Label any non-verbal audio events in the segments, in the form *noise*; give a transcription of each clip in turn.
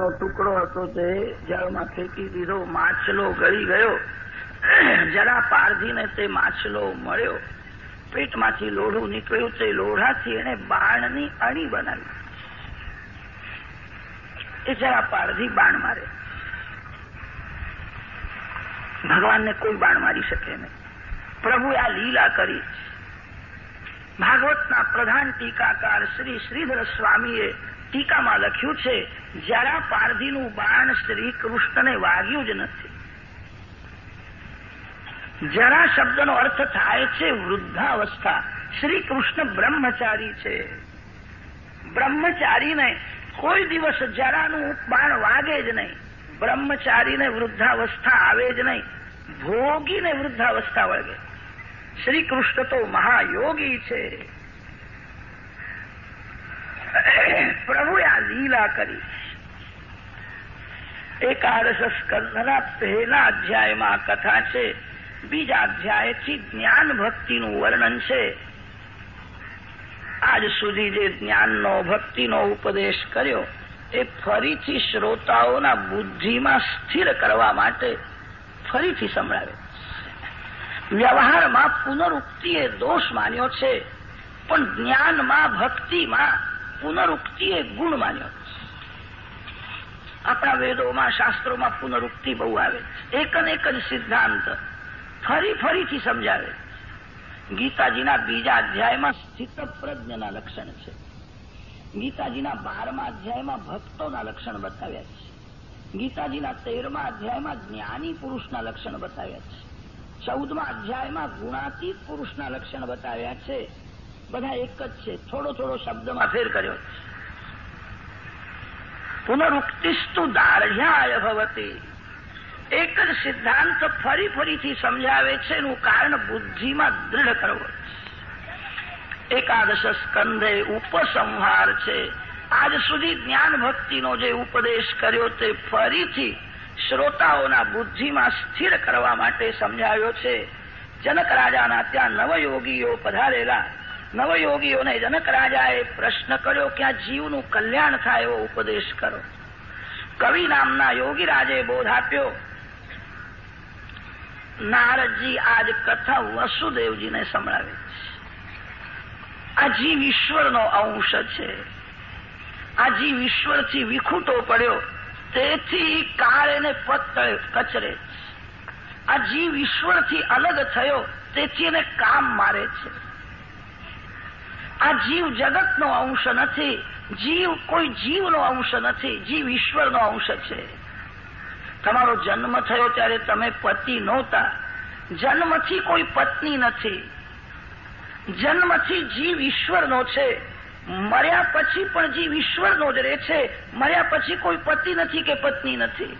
ટુકડો હતો તે જળમાં ફેંકી દીધો, માછલો ગળી ગયો. જરા પારધીને તે માછલો મળ્યો. પેટમાંથી લોઢું નીકળ્યું, તે લોઢાથી એને બાણની અણી બનાવી. એ જરા પારધી બાણ મારે. ભગવાનને કોઈ બાણ મારી શકે નહીં. પ્રભુએ આ લીલા કરી. ભાગવતના પ્રધાન ટીકાકાર શ્રી શ્રીધર સ્વામીએ ટીકામાં લખ્યું છે જરા પારધીનું બાણ શ્રી કૃષ્ણને વાગ્યું જ નથી. જરા શબ્દનો અર્થ થાય છે વૃદ્ધાવસ્થા, શ્રી કૃષ્ણ બ્રહ્મચારી છે. બ્રહ્મચારીને કોઈ દિવસ જરાનું બાણ વાગે જ નહીં, બ્રહ્મચારીને વૃદ્ધાવસ્થા આવે જ નહીં, ભોગીને વૃદ્ધાવસ્થા વળગે. શ્રી કૃષ્ણ તો મહાયોગી છે. પ્રભુએ આ લીલા કરી. એકાદશ સ્કંદના પહેલા અધ્યાયમાં કથા છે. બીજા અધ્યાયથી જ્ઞાન ભક્તિનું વર્ણન છે. આજ સુધી જે જ્ઞાનનો, ભક્તિનો ઉપદેશ કર્યો, એ ફરીથી શ્રોતાઓના બુદ્ધિમાં સ્થિર કરવા માટે ફરીથી સંભળાવે. વ્યવહારમાં પુનરુક્તિએ દોષ માન્યો છે, પણ જ્ઞાનમાં, ભક્તિમાં પુનરુક્તિએ ગુણ માન્યો. આપણા વેદોમાં, શાસ્ત્રોમાં પુનરુક્તિ બહુ આવે. એક અને એક જ સિદ્ધાંત ફરી ફરીથી સમજાવે. ગીતાજીના બીજા અધ્યાયમાં સ્થિત પ્રજ્ઞના લક્ષણ છે. ગીતાજીના બારમા અધ્યાયમાં ભક્તોના લક્ષણ બતાવ્યા છે. ગીતાજીના તેરમા અધ્યાયમાં જ્ઞાની પુરુષના લક્ષણ બતાવ્યા છે. ચૌદમા અધ્યાયમાં ગુણાતીત પુરુષના લક્ષણ બતાવ્યા છે. બધા એક જ છે. થોડો થોડો શબ્દમાં ફેર કર્યો. પુનરુક્તિસ્તુ દાર્યાય ભવતી. એક જ સિદ્ધાંત ફરી ફરીથી સમજાવે છે, એનું કારણ બુદ્ધિમાં દૃઢ કરવો. એકાદશ સ્કંધે ઉપસંહાર છે. આજ સુધી જ્ઞાન ભક્તિનો જે ઉપદેશ કર્યો તે ફરીથી શ્રોતાઓના બુદ્ધિમાં સ્થિર કરવા માટે સમજાવ્યો છે. જનક રાજાના ત્યાં નવયોગીઓ પધારેલા નવયોગીઓને જનક રાજાએ પ્રશ્ન કર્યો કે આ જીવનું કલ્યાણ થાય એવો ઉપદેશ કરો. કવિ નામના યોગી રાજે બોધ આપ્યો, નારદજી આજ કથા વસુદેવજીને સંભળાવે છે. આ જીવ ઈશ્વરનો અંશ છે. આ જીવ ઈશ્વરથી વિખૂટો પડ્યો, તેથી કાળ એને પત્તળે કચરે આ જીવ ઈશ્વરથી અલગ થયો, તેથી એને કામ મારે છે. આ જીવ જગતનો અંશ નથી. જીવ કોઈ જીવનો અંશ નથી. જીવ ઈશ્વરનો અંશ છે. તમારો જન્મ થયો ત્યારે તમે પતિ નહોતા. જન્મથી કોઈ પત્ની નથી. જન્મથી જીવ ઈશ્વરનો છે. મર્યા પછી પણ જીવ ઈશ્વરનો જ રહે છે. મર્યા પછી કોઈ પતિ નથી કે પત્ની નથી.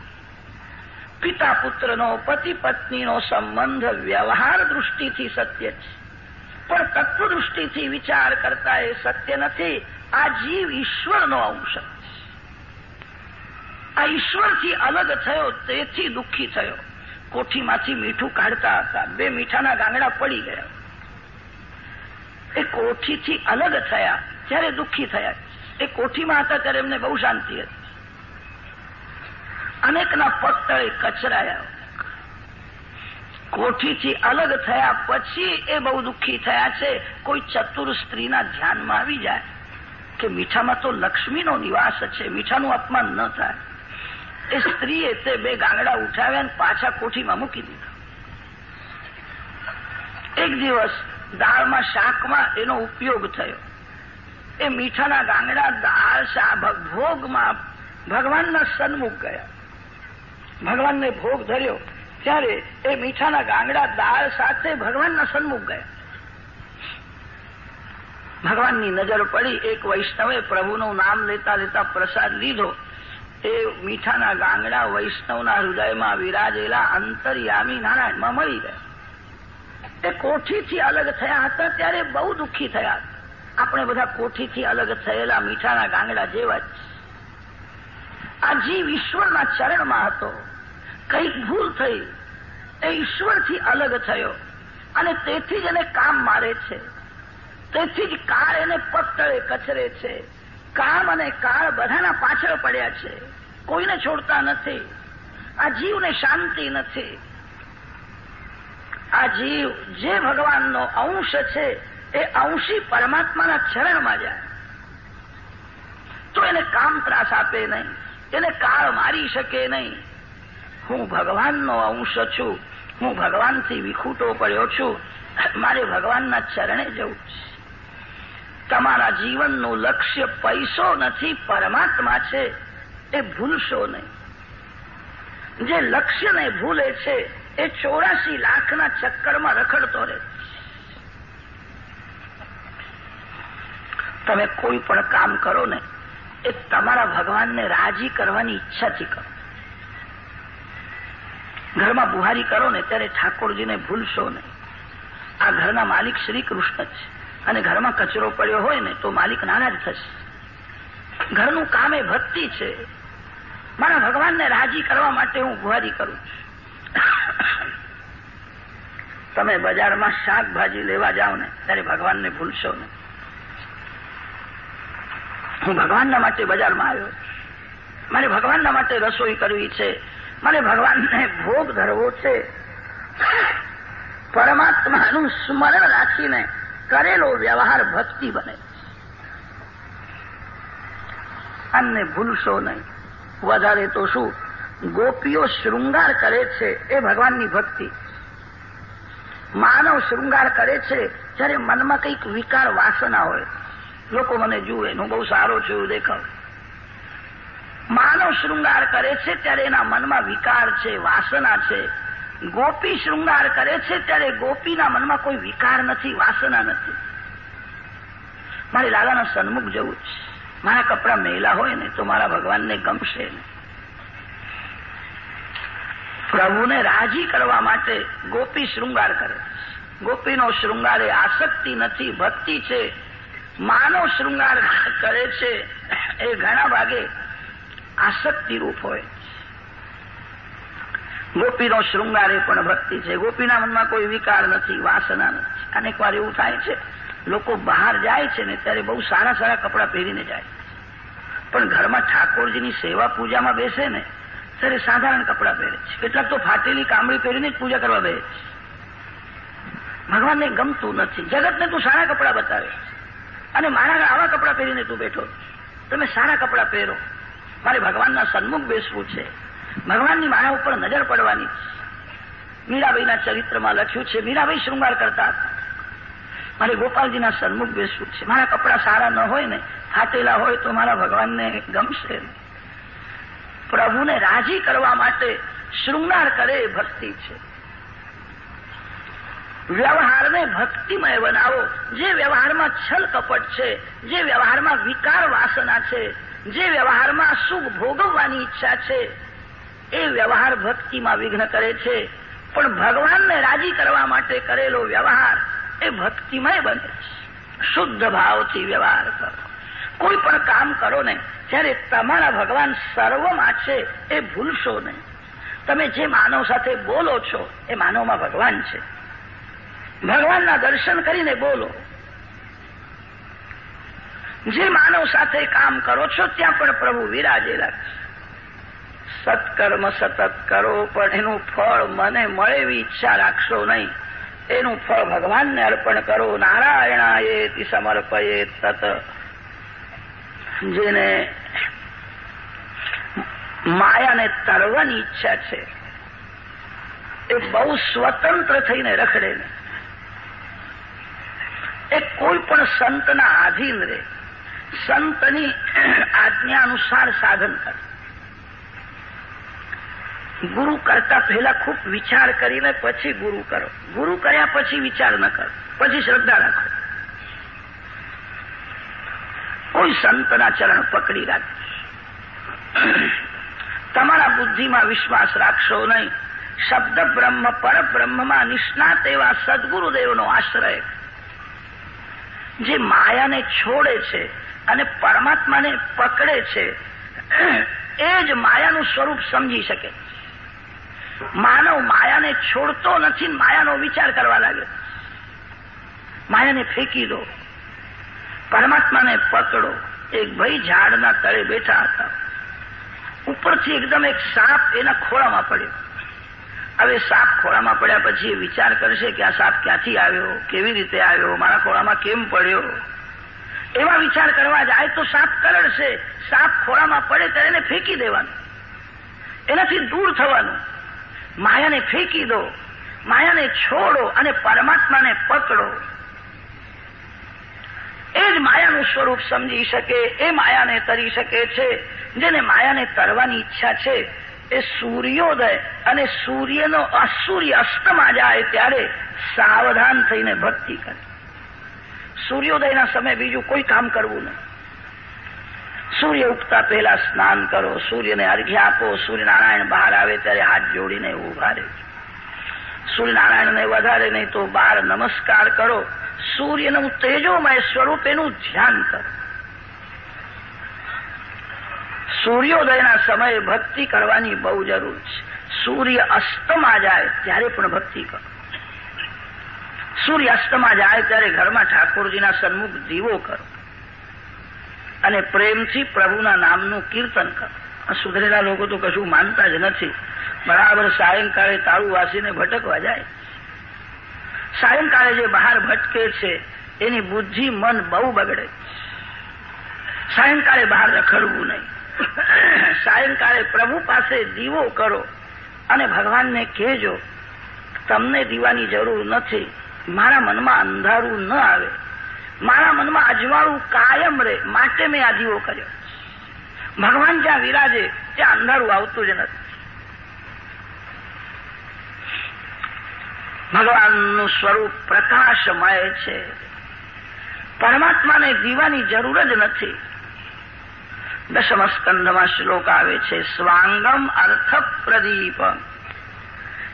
પિતા પુત્રનો, પતિ પત્નીનો સંબંધ વ્યવહાર દૃષ્ટિથી સત્ય છે. પણ તત્વદૃષ્ટિથી વિચાર કરતા એ સત્ય નથી આ જીવ ઈશ્વરનો અંશ આ ઈશ્વરથી અલગ થયો તેથી દુઃખી થયો કોઠીમાંથી મીઠું કાઢતા હતા બે મીઠાના ગાંગડા પડી ગયા એ કોઠીથી અલગ થયા ત્યારે દુઃખી થયા એ કોઠીમાં હતા ત્યારે એમને બહુ શાંતિ હતી અનેકના પગ તળે કચરાયા કોઠીથી અલગ થયા પછી એ બહુ દુઃખી થયા છે. કોઈ ચતુર સ્ત્રીના ધ્યાનમાં આવી જાય કે મીઠામાં તો લક્ષ્મીનો નિવાસ છે, મીઠાનું અપમાન ન થાય. એ સ્ત્રીએ તે બે ગાંગડા ઉઠાવ્યા પાછા કોઠીમાં મૂકી દીધા. એક દિવસ દાળમાં શાકમાં એનો ઉપયોગ થયો. એ મીઠાના ગાંગડા દાળ ભોગમાં ભગવાનના સન્મુખ ગયા. ભગવાનને ભોગ ધર્યો. ત્યારે એ મીઠાના ગાંગડા દાળ સાથે ભગવાનના સન્મુખ ગયા. ભગવાનની નજર પડી, એક વૈષ્ણવે પ્રભુનું નામ લેતા લેતા પ્રસાદ લીધો. એ મીઠાના ગાંગડા વૈષ્ણવના હૃદયમાં વિરાજેલા અંતરયામી નારાયણમાં મળી ગયા. એ કોઠીથી અલગ થયા હતા ત્યારે બહુ દુઃખી થયા આપણે બધા કોઠીથી અલગ થયેલા મીઠાના ગાંગડા જેવા જ. આ જીવ ઈશ્વરના ચરણમાં હતો. કંઈક ભૂલ થઈ. એ ઈશ્વરથી અલગ થયો. અને તેથી જ એને કામ મારે છે. તેથી જ કાળ એને પત્તળે કચરે છે. કામ અને કાળ બધાના પાછળ પડ્યા છે. કોઈને છોડતા નથી. આ જીવને શાંતિ નથી. આ જીવ જે ભગવાનનો અંશ છે, એ અંશી પરમાત્માના ચરણમાં જાય. તો એને કામ ત્રાસ આપે નહીં. એને કાળ મારી શકે નહીં. હું ભગવાનનો અંશ છું. હું ભગવાનથી વિખૂટો પડ્યો છું. મારે ભગવાનના ચરણે જવું છે. તમારા જીવનનું લક્ષ્ય પૈસો નથી, પરમાત્મા છે. એ ભૂલશો નહીં. જે લક્ષ્યને ભૂલે છે, એ ચોરાશી લાખના ચક્કરમાં રખડતો રહે તમે કોઈ પણ કામ કરો ને, એ તમારા ભગવાનને રાજી કરવાની ઈચ્છાથી કરો. ઘરમાં બુહારી કરો ને ત્યારે ઠાકોરજીને ભૂલશો નહીં. આ ઘરના માલિક શ્રી કૃષ્ણ છે. અને ઘરમાં કચરો પડ્યો હોય ને તો માલિક નારાજ થશે. ઘરનું કામ એ ભક્તિ છે. મારા ભગવાનને રાજી કરવા માટે હું ગુહારી કરું છું. તમે બજારમાં શાકભાજી લેવા જાઓ ને ત્યારે ભગવાનને ભૂલશો ને હું ભગવાનના માટે બજારમાં આવ્યો મારે ભગવાનના માટે રસોઈ કરવી છે. મારે ભગવાનને ભોગ ધરવો છે. પરમાત્માનું સ્મરણ રાખીને કરેલો વ્યવહાર ભક્તિ બને અને ભૂલશો નહીં. વધારે તો શું? ગોપીઓ શૃંગાર કરે છે એ ભગવાનની ભક્તિ. માનવ શૃંગાર કરે છે જ્યારે મનમાં કંઈક વિકાર વાસના હોય. લોકો મને જુએ, હું બહુ સારો છું, દેખાવ. માનવ શૃંગાર કરે છે ત્યારે એના મનમાં વિકાર છે, વાસના છે. ગોપી શૃંગાર કરે છે ત્યારે ગોપીના મનમાં કોઈ વિકાર નથી, વાસના નથી. મારે લાલાના સન્મુખ જવું છે મારા કપડા મેલા હોય ને તો મારા ભગવાનને ગમશે ને. પ્રભુને રાજી કરવા માટે ગોપી શૃંગાર કરે ગોપીનો શૃંગાર એ આસક્તિ નથી, ભક્તિ છે. માનવ શૃંગાર કરે છે એ ઘણા ભાગે આસક્તિ રૂપ હોય. ગોપીનો શૃંગાર એ પણ ભક્તિ છે. ગોપીના મનમાં કોઈ વિકાર નથી, વાસના નથી. અનેક વાર એવું થાય છે, લોકો બહાર જાય છે ને ત્યારે બહુ સારા સારા કપડાં પહેરીને જાય પણ ઘરમાં ઠાકોરજીની સેવા પૂજામાં બેસે ને ત્યારે સાધારણ કપડાં પહેરે છે. કેટલાક તો ફાટેલી કામળી પહેરીને જ પૂજા કરવા બેસે છે. ભગવાનને ગમતું નથી. જગતને તું સારા કપડાં બતાવે અને મારા આવા કપડાં પહેરીને તું બેઠો તમે સારા કપડાં પહેરો. મારે ભગવાનના સન્મુખ બેસવું છે. ભગવાનની મારા ઉપર નજર પડવાની મીરાબાઈના ચરિત્રમાં લખ્યું છે, મીરાબાઈ શૃંગાર કરતા મારે ગોપાલજીના સન્મુખ બેસવું છે. મારા કપડાં સારા ન હોય ને, ફાટેલા હોય તો મારા ભગવાનને ગમશે પ્રભુને રાજી કરવા માટે શૃંગાર કરે એ ભક્તિ છે. વ્યવહારને ભક્તિમય બનાવો. જે વ્યવહારમાં છલ કપટ છે, જે વ્યવહારમાં વિકાર વાસના છે જે વ્યવહારમાં સુખ ભોગવવાની ઈચ્છા છે, એ વ્યવહાર ભક્તિમાં વિઘ્ન કરે છે. પણ ભગવાનને રાજી કરવા માટે કરેલો વ્યવહાર એ ભક્તિમય બને છે. શુદ્ધ ભાવથી વ્યવહાર કરો. કોઈ પણ કામ કરો ને ત્યારે તમારા ભગવાન સર્વમાં છે, એ ભૂલશો નહીં. તમે જે માનવ સાથે બોલો છો, એ માનવમાં ભગવાન છે. ભગવાનના દર્શન કરીને બોલો. જે માનવ સાથે કામ કરો છો, ત્યાં પણ પ્રભુ વિરાજેલા છે. સત્કર્મ સતત કરો, પણ એનું ફળ મને મળે એવી ઈચ્છા રાખશો નહીં. એનું ફળ ભગવાનને અર્પણ કરો નારાયણાએ સમર્પયે તત. જેને માયાને તરવાની ઈચ્છા છે. એ બહુ સ્વતંત્ર થઈને રખડે ને. એ કોઈ પણ સંતના આધીન રહે. સંતની આજ્ઞા અનુસાર સાધન કરે. ગુરુ કરતા પહેલા ખૂબ વિચાર કરીને પછી ગુરુ કરો. ગુરુ કર્યા પછી વિચાર ન કરો. પછી શ્રદ્ધા રાખો. કોઈ સંતના ચરણ પકડી રાખો. તમારા બુદ્ધિમાં વિશ્વાસ રાખશો નહીં. શબ્દ બ્રહ્મ પરબ્રહ્મમાં નિષ્ણાત એવા સદગુરુદેવનો આશ્રય. જે માયાને છોડે છે અને પરમાત્માને પકડે છે, એ જ માયાનું સ્વરૂપ સમજી શકે. માનવ માયાને છોડતો નથી, માયાનો વિચાર કરવા લાગે. માયાને ફેંકી દો. પરમાત્માને પકડો. એક ભાઈ ઝાડના તળે બેઠા હતા. ઉપરથી એકદમ એક સાપ એના ખોળામાં પડ્યો. હવે સાપ ખોળામાં પડ્યા પછી એ વિચાર કરશે કે આ સાપ ક્યાંથી આવ્યો, કેવી રીતે આવ્યો, મારા ખોળામાં કેમ પડ્યો? એવા વિચાર કરવા જાય તો સાપ કરડશે સાપ ખોરામાં પડે ત્યારે એને ફેંકી દેવાનું. એનાથી દૂર થવાનું. માયાને ફેંકી દો. માયાને છોડો અને પરમાત્માને પકડો. એ જ માયાનું સ્વરૂપ સમજી શકે, એ માયાને તરી શકે છે. જેને માયાને તરવાની ઈચ્છા છે, એ સૂર્યોદય અને સૂર્યનો અસૂર્ય અસ્તમાં જાય ત્યારે સાવધાન થઈને ભક્તિ કરે. સૂર્યોદયના સમયે બીજું કોઈ કામ કરવું નહીં. સૂર્ય ઉગતા પહેલા સ્નાન કરો, સૂર્યને અર્ઘ્ય આપો, સૂર્યનારાયણ બહાર આવે ત્યારે હાથ જોડીને ઊભા રહે સૂર્યનારાયણને વધારે નહીં તો બહાર નમસ્કાર કરો, સૂર્યનું તેજોમય સ્વરૂપ એનું ધ્યાન કરો. સૂર્યોદયના સમયે ભક્તિ કરવાની બહુ જરૂર છે. સૂર્ય અસ્તમાં જાય ત્યારે પણ ભક્તિ કરો. સૂર્ય અસ્તમાં જાય ત્યારે ઘરમાં ઠાકોરજીના સન્મુખ દીવો કરો અને પ્રેમથી પ્રભુના નામનું કીર્તન કરો. સુધરેલા લોકો તો કશું માનતા જ નથી. બરાબર સાયંકાળે તાળું વાસીને ભટકવા જાય. સાયંકાળે જે બહાર ભટકે છે, એની બુદ્ધિ મન બહુ બગડે સાયંકાળે બહાર રખડવું નહીં. સાયંકાળે પ્રભુ પાસે દીવો કરો અને ભગવાનને કહેજો, તમને દીવાની જરૂર નથી. મારા મનમાં અંધારું ન આવે. મારા મનમાં અજવાળું કાયમ રહે. માટે મેં આ દીવો કર્યો. ભગવાન જ્યાં વિરાજે, ત્યાં અંધારું આવતું જ નથી. ભગવાનનું સ્વરૂપ પ્રકાશમય છે. પરમાત્માને દીવાની જરૂર જ નથી. દશમ સ્કંધમાં શ્લોક આવે છે, સ્વાંગમ અર્થ પ્રદીપ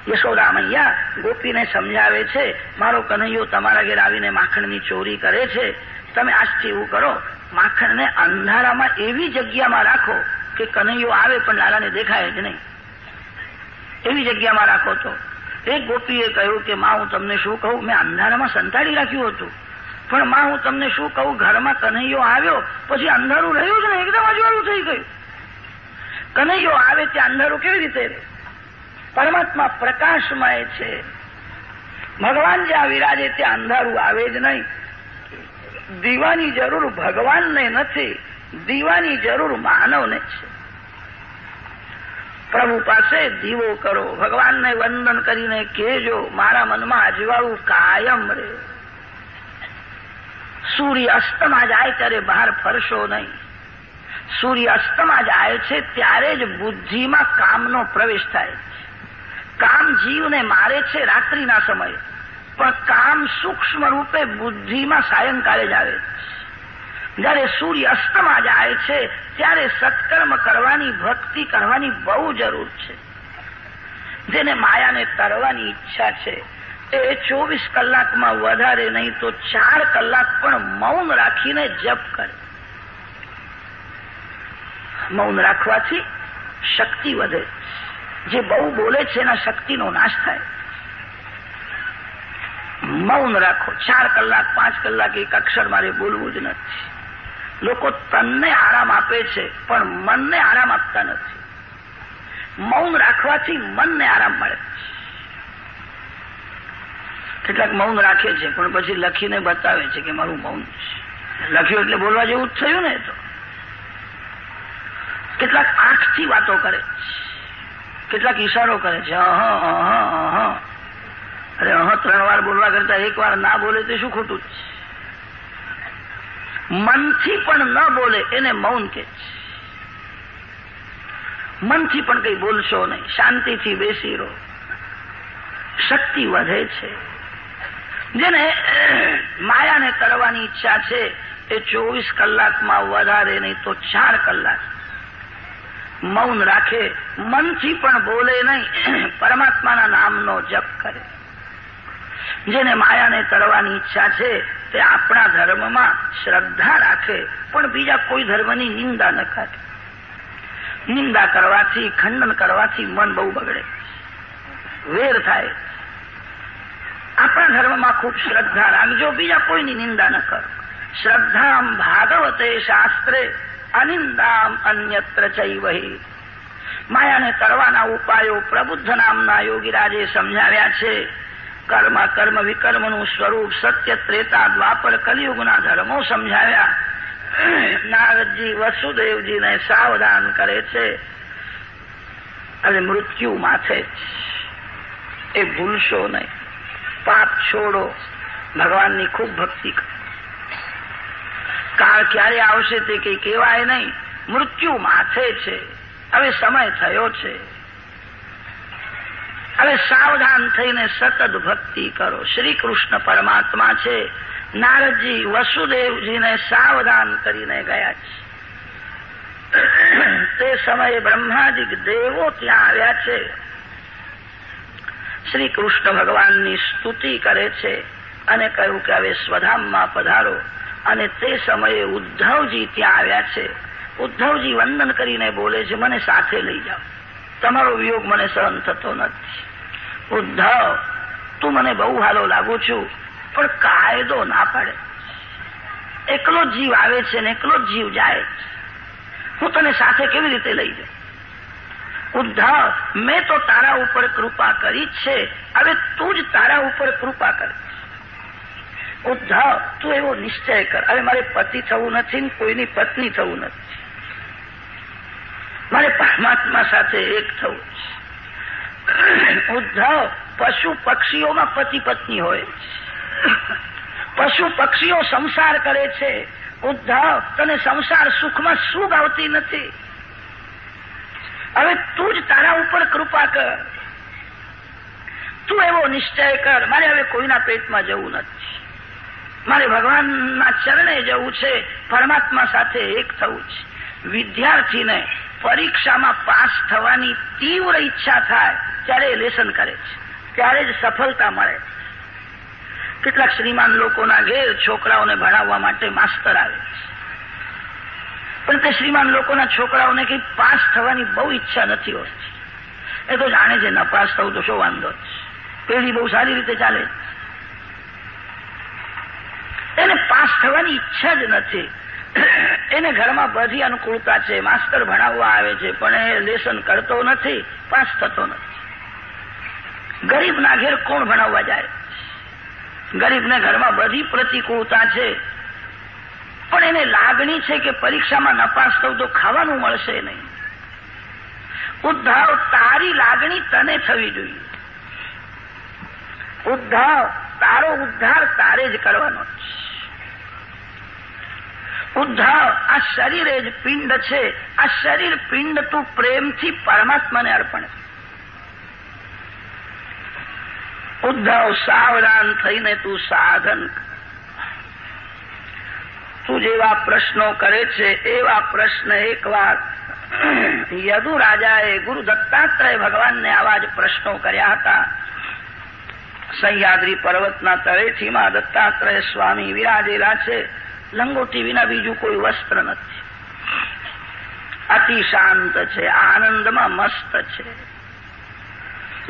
યશોદા મૈયા ગોપીને સમજાવે છે, મારો કનૈયો તમારા ઘેર આવીને માખણની ચોરી કરે છે. તમે આજથી એવું કરો, માખણને અંધારામાં એવી જગ્યામાં રાખો કે કનૈયો આવે પણ લાલાને દેખાય જ નહીં. એવી જગ્યામાં રાખો તો. એક ગોપીએ કહ્યું કે, માં, હું તમને શું કહું? મેં અંધારામાં સંતાડી રાખ્યું હતું. પણ માં, હું તમને શું કહું? ઘરમાં કનૈયો આવ્યો, પછી અંધારું રહ્યું જ ને એકદમ અજવાળું થઈ ગયું. કનૈયો આવે ત્યાં અંધારું કેવી રીતે પરમાત્મા પ્રકાશમય છે. ભગવાન જ્યાં વિરાજે ત્યાં અંધારું આવે જ નહીં. દીવાની જરૂર ભગવાનને નથી, દીવાની જરૂર માનવને છે. પ્રભુ પાસે દીવો કરો, ભગવાનને વંદન કરીને કહેજો, મારા મનમાં અજવાળું કાયમ રહે. સૂર્ય અસ્તમાં જાય ત્યારે બહાર ફરશો નહીં. સૂર્ય અસ્તમાં જાય છે ત્યારે જ બુદ્ધિમાં કામનો પ્રવેશ થાય. કામ જીવને મારે છે રાત્રિના સમયે. પણ કામ સૂક્ષ્મ રૂપે બુદ્ધિમાં સાયંકાળે જ આવે જ્યારે સૂર્ય અસ્તમાં જાય છે, ત્યારે સત્કર્મ કરવાની, ભક્તિ કરવાની બહુ જરૂર છે. જેને માયાને તરવાની ઈચ્છા છે. એ ચોવીસ કલાકમાં વધારે નહીં તો ચાર કલાક પણ મૌન રાખીને જપ કરે. મૌન રાખવાથી શક્તિ વધે. જે બહુ બોલે છે એના શક્તિનો નાશ થાય. મૌન રાખો. ચાર કલાક, પાંચ કલાક એક અક્ષર મારે બોલવું જ નથી. લોકો તનને આરામ આપે છે, પણ મનને આરામ આપતા નથી. મૌન રાખવાથી મનને આરામ મળે કેટલાક મૌન રાખે છે, પણ પછી લખીને બતાવે છે કે મારું મૌન છે. લખ્યું એટલે બોલવા જેવું જ થયું ને તો. કેટલાક આંખથી વાતો કરે કેટલાક ઈશારો કરે છે અરે અહ ત્રણ વાર બોલવા કરતા એક વાર ના બોલે તે શું ખોટું છે? મનથી પણ ન બોલે એને મૌન કે મનથી પણ કઈ બોલશો નહીં, શાંતિથી બેસી રહો શક્તિ વધે છે. જેને માયાને કરવાની ઈચ્છા છે, એ ચોવીસ કલાકમાં વધારે નહીં તો ચાર કલાક મૌન રાખે, મનથી પણ બોલે નહીં, પરમાત્માના નામનો જપ કરે. જેને માયાને તરવાની ઈચ્છા છે, તે આપણા ધર્મમાં શ્રદ્ધા રાખે, પણ બીજા કોઈ ધર્મની નિંદા ન કરે. નિંદા કરવાથી, ખંડન કરવાથી મન બહુ બગડે. વેર થાય. આપણા ધર્મમાં ખૂબ શ્રદ્ધા રાખજો, બીજા કોઈની નિંદા ન કરો. શ્રદ્ધા ભાગવતે શાસ્ત્રે અનિંદામ અન્યત્ર ચૈવહી. માયાને તરવાના ઉપાયો પ્રબુદ્ધ નામના યોગીરાજે સમજાવ્યા છે. કર્મ કર્મ વિકર્મનું સ્વરૂપ સત્ય, ત્રેતા, દ્વાપર, કલિયુગના ધર્મો સમજાવ્યા. નારદજી વસુદેવજીને સાવધાન કરે છે. અને મૃત્યુ માથે એ ભૂલશો નહીં. પાપ છોડો. ભગવાનની ખૂબ ભક્તિ કરો. કાળ ક્યારે આવશે તે કઈ કહેવાય નહીં. મૃત્યુ માથે છે. હવે સમય થયો છે. હવે સાવધાન થઈને સતત ભક્તિ કરો. શ્રી કૃષ્ણ પરમાત્મા છે. નારદજી વસુદેવજીને સાવધાન કરીને ગયા છે. તે સમયે બ્રહ્માજી દેવો ત્યાં આવ્યા છે. શ્રી કૃષ્ણ ભગવાનની સ્તુતિ કરે છે અને કહ્યું કે હવે સ્વધામમાં પધારો. અને તે સમયે ઉદ્ધવજી ત્યાં આવ્યા છે. ઉદ્ધવજી વંદન કરીને બોલે છે, મને સાથે લઈ જાઓ. તમારો વિયોગ મને સહન થતો નથી. ઉદ્ધવ, તું મને બહુ હાલો લાગુ છું, પણ કાયદો ના પાડે. એકલો જીવ આવે છે ને એકલો જીવ જાય હું તને સાથે કેવી રીતે લઈ જાઉં ઉદ્ધવ, મેં તો તારા ઉપર કૃપા કરી છે. હવે તું જ તારા ઉપર કૃપા કરે. ઉદ્ધવ તું એવો નિશ્ચય કર. હવે મારે પતિ થવું નથી કોઈની પત્ની થવું નથી. મારે પરમાત્મા સાથે એક થવું ઉદ્ધવ પશુ પક્ષીઓમાં પતિ પત્ની હોય પશુ પક્ષીઓ સંસાર કરે છે. ઉદ્ધવ તને સંસાર સુખમાં સુખ આવતી નથી. હવે તું જ તારા ઉપર કૃપા કર. તું એવો નિશ્ચય કર. મારે હવે કોઈના પેટમાં જવું નથી. મારે ભગવાનના ચરણે જવું છે. પરમાત્મા સાથે એક થવું છે. વિદ્યાર્થીને પરીક્ષામાં પાસ થવાની તીવ્ર ઈચ્છા થાય, ત્યારે એ લેસન કરે છે. ત્યારે જ સફળતા મળે. કેટલાક શ્રીમાન લોકોના ઘેર છોકરાઓને ભણાવવા માટે માસ્તર આવે છે. પણ તે શ્રીમાન લોકોના છોકરાઓને કઈ પાસ થવાની બહુ ઈચ્છા નથી હોતી. એ તો જાણે છે ન પાસ થવું તો શું વાંધો પેઢી બહુ સારી રીતે ચાલે એને પાસ થવાની ઈચ્છા જ નથી. એને ઘરમાં બધી અનુકૂળતા છે માસ્ટર ભણાવવા આવે છે, પણ એ લેસન કરતો નથી, પાસ થતો નથી. ગરીબના ઘેર કોણ ભણાવવા જાય? ગરીબને ઘરમાં બધી પ્રતિકૂળતા છે, પણ એને લાગણી છે કે પરીક્ષામાં નપાસ થવું તો ખાવાનું મળશે નહીં. ઉદ્ધવ તારી લાગણી તને થવી જોઈએ. ઉદ્ધવ, તારો ઉદ્ધાર તારે જ કરવાનો છે. ઉદ્ધવ આ શરીર એ જ પિંડ છે. આ શરીર પિંડ તું પ્રેમથી પરમાત્માને અર્પણ ઉદ્ધવ સાવધાન થઈને તું સાધન. તું જેવા પ્રશ્નો કરે છે, એવા પ્રશ્ન એક વાર યદુ રાજાએ ગુરુ દત્તાત્રેય ભગવાનને આવા જ પ્રશ્નો કર્યા હતા. સહ્યાદ્રી પર્વતના તળેટીમાં દત્તાત્રેય સ્વામી વિરાજેલા છે. લંગોટી વિના બીજું કોઈ વસ્ત્ર નથી. અતિ શાંત છે, આનંદમાં મસ્ત છે.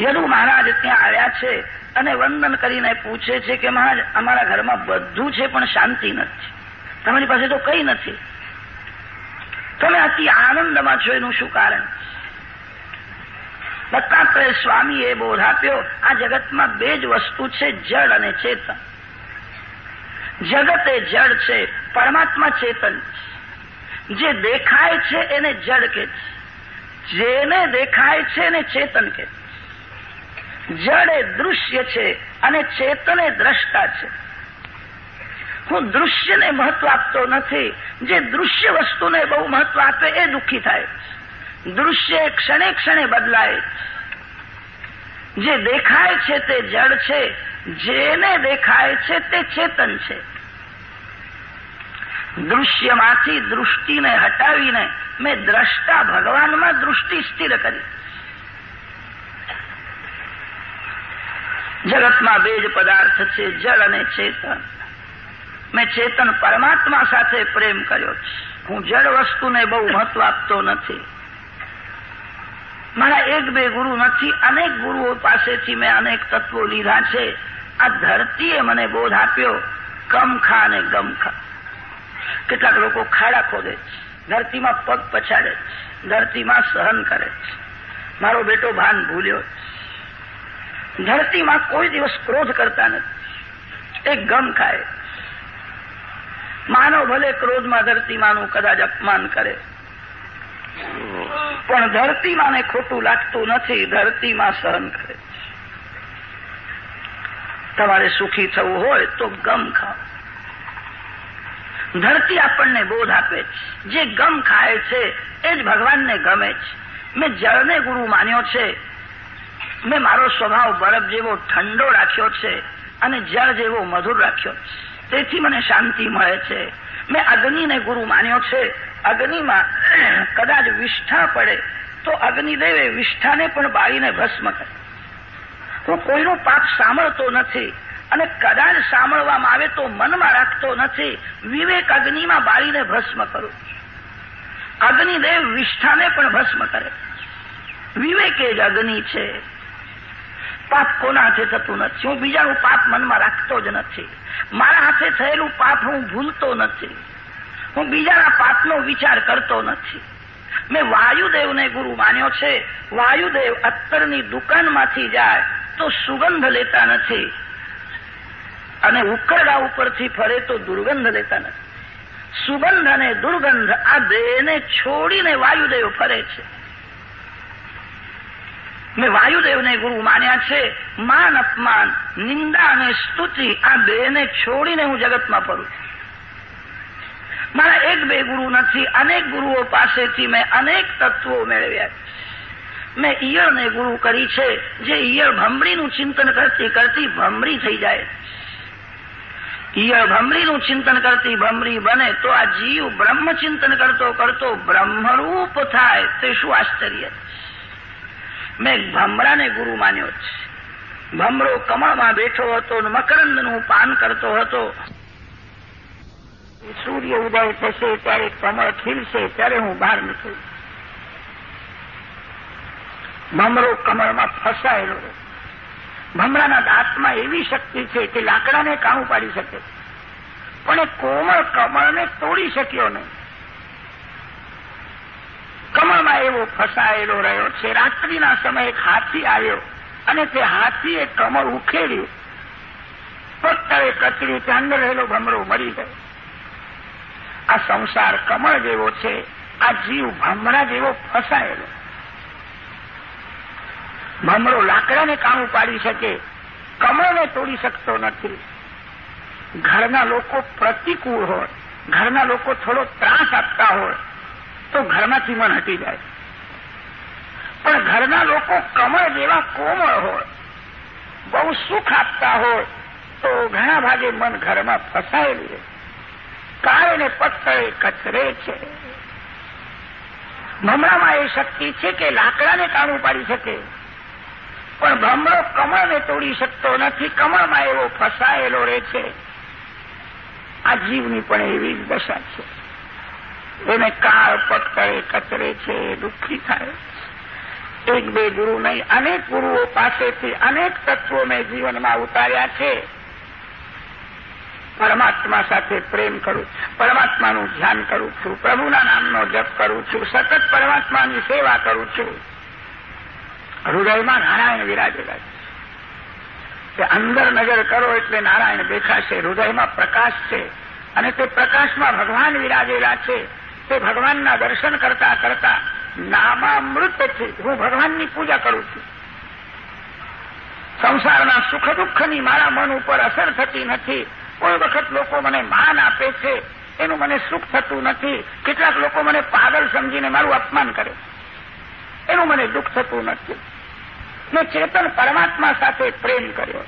યદુ મહારાજ ત્યાં આવ્યા છે અને વંદન કરીને પૂછે છે કે મહારાજ, અમારા ઘરમાં બધું છે પણ શાંતિ નથી. તમારી પાસે તો કઈ નથી. તમે અતિ આનંદમાં છો, એનું શું કારણ દત્તાત્રેય સ્વામીએ બોધ આપ્યો, આ જગતમાં બે જ વસ્તુ છે જળ અને ચેતન. જગત એ જળ છે, પરમાત્મા ચેતન છે. જે દેખાય છે એને જળ કે જેને દેખાય છે એને ચેતન કે જળ એ દૃશ્ય છે અને ચેતન એ દ્રષ્ટા છે. હું દૃશ્યને મહત્વ આપતો નથી. જે દૃશ્ય વસ્તુને બહુ મહત્વ આપે એ દુઃખી થાય. દૃશ્ય ક્ષણે ક્ષણે બદલાય. જે દેખાય છે તે જડ છે જેને દેખાય છે તે ચેતન છે. દૃશ્યમાંથી દૃષ્ટિને હટાવીને મેં દ્રષ્ટા ભગવાનમાં દૃષ્ટિ સ્થિર કરી. જગતમાં બે જ પદાર્થ છે, જળ અને ચેતન. મેં ચેતન પરમાત્મા સાથે પ્રેમ કર્યો છે. હું જળ વસ્તુને બહુ મહત્વ આપતો નથી. મારા એક બે ગુરુ નથી અનેક ગુરુઓ પાસેથી મેં અનેક તત્વો લીધા છે. આ ધરતીએ મને બોધ આપ્યો કમ ખા અને ગમ ખા. કેટલાક લોકો ખાડા ખોદે ધરતીમાં પગ પછાડે ધરતીમાં સહન કરે મારો બેટો ભાન ભૂલ્યો ધરતીમાં કોઈ દિવસ ક્રોધ કરતા નથી. એક ગમ ખાય માનવ ભલે ક્રોધમાં ધરતીમાનું કદાચ અપમાન કરે પણ ધરતીમાં ને ખોટું લાગતું નથી. ધરતીમાં સહન કરે તમારે સુખી થવું હોય તો ગમ ખાઓ. ધરતી આપણને બોધ આપે છે. જે ગમ ખાય છે, એ જ ભગવાનને ગમે છે. મેં જળને ગુરુ માન્યો છે. મેં મારો સ્વભાવ બરફ જેવો ઠંડો રાખ્યો છે અને જળ જેવો મધુર રાખ્યો છે. તેથી મને શાંતિ મળે છે. મેં અગ્નિને ગુરુ માન્યો છે. અગ્નિમાં *clears throat* કદાચ વિષ્ઠા પડે, તો અગ્નિદેવે વિષ્ઠાને પણ બાળીને ભસ્મ કરે. હું કોઈનો પાપ સાંભળતો નથી અને કદાચ સાંભળવામાં આવે તો મનમાં રાખતો નથી, વિવેક અગ્નિમાં બાળીને ભસ્મ કરો. અગ્નિદેવ વિષ્ઠાને પણ ભસ્મ કરે. વિવેક એ જ અગ્નિ છે. પાપ કોના હાથે થતું નથી? હું બીજાનું પાપ મનમાં રાખતો જ નથી. મારા હાથે થયેલું પાપ હું ભૂલતો નથી. હું બીજાના પાપનો વિચાર કરતો નથી. મેં વાયુદેવને ગુરુ માન્યો છે. વાયુદેવ અત્તરની દુકાનમાંથી જાય તો સુગંધ લેતા નથી. અને ઉકરડા ઉપરથી ફરે તો દુર્ગંધ લેતા નથી. સુગંધ અને દુર્ગંધ આ દેહને છોડીને વાયુદેવ ફરે છે. મેં વાયુદેવને ગુરુ માન્યા છે. માન અપમાન, નિંદા અને સ્તુતિ આ દેહને છોડીને હું જગતમાં ફરું મારા એક બે ગુરુ નથી, અનેક ગુરુઓ પાસેથી મેં અનેક તત્વો મેળવ્યા મેં ઈયળને ગુરુ કરી છે, જે ઈયળ ભમરીનું ચિંતન કરતી કરતી ભમરી થઈ જાય. ઈયળ ભમરીનું ચિંતન કરતી ભમરી બને તો આ જીવ બ્રહ્મ ચિંતન કરતો કરતો બ્રહ્મરૂપ થાય, તે શું આશ્ચર્ય? મેં ભમરાને ગુરુ માન્યો છે. ભમરો કમળમાં બેઠો હતો મકરંદનું પાન કરતો હતો. સૂર્ય ઉદય થશે ત્યારે કમળ ખીલશે, ત્યારે હું બહાર નીકળું. ભમરો કમળમાં ફસાયેલો ભમરાના દાંતમાં એવી શક્તિ છે કે લાકડાને કાણું પાડી શકે. પણ એ કોમળ કમળને તોડી શક્યો નહીં. કમળમાં એવો ફસાયેલો રહ્યો છે, રાત્રિના સમયે એક હાથી આવ્યો અને તે હાથીએ કમળ ઉખેડ્યું. પત્તરે કચડ્યું ત્યાં અંદર રહેલો ભમરો મરી ગયો. આ સંસાર કમળ જેવો છે. આ જીવ ભમરા જેવો ફસાયેલો. ભમરો લાકડાને કાણું પાડી શકે. કમળને તોડી શકતો નથી. ઘરના લોકો પ્રતિકૂળ હોય. ઘરના લોકો થોડો ત્રાસ આપતા હોય. તો ઘરમાંથી મન હટી જાય. પણ ઘરના લોકો કમળ જેવા કોમળ હોય. બહુ સુખ આપતા હોય તો ઘણા ભાગે મન ઘરમાં ફસાયેલું રહે. કાળને પત્તળે કચરે છે. ભમરામાં એ શક્તિ છે કે લાકડાને કાણું પાડી શકે. પણ ભમરો કમળને તોડી શકતો નથી, કમળમાં એવો ફસાયેલો રહે છે. આ જીવની પણ એવી જ દશા છે. એને કાળ પટકળે કચરે છે દુઃખી થાય. એક બે ગુરુ નહીં, અનેક ગુરુઓ પાસેથી અનેક તત્વો મેં જીવનમાં ઉતાર્યા છે. પરમાત્મા સાથે પ્રેમ કરું, પરમાત્માનું ધ્યાન કરું છું, પ્રભુના નામનો જપ કરું છું, સતત પરમાત્માની સેવા કરું છું. હૃદયમાં નારાયણ વિરાજેલા છે. અંદર નજર કરો એટલે નારાયણ દેખાશે, હૃદયમાં પ્રકાશ છે અને તે પ્રકાશમાં ભગવાન વિરાજેલા છે. તે ભગવાનના દર્શન કરતા કરતા નામામૃત છે. હું ભગવાનની પૂજા કરું છું. સંસારના સુખ દુઃખની મારા મન ઉપર અસર થતી નથી. કોઈ વખત લોકો મને માન આપે છે. એનું મને સુખ થતું નથી. કેટલાક લોકો મને પાગલ સમજીને મારું અપમાન કરે. એનું મને દુઃખ થતું નથી. મેં ચેતન પરમાત્મા સાથે પ્રેમ કર્યો.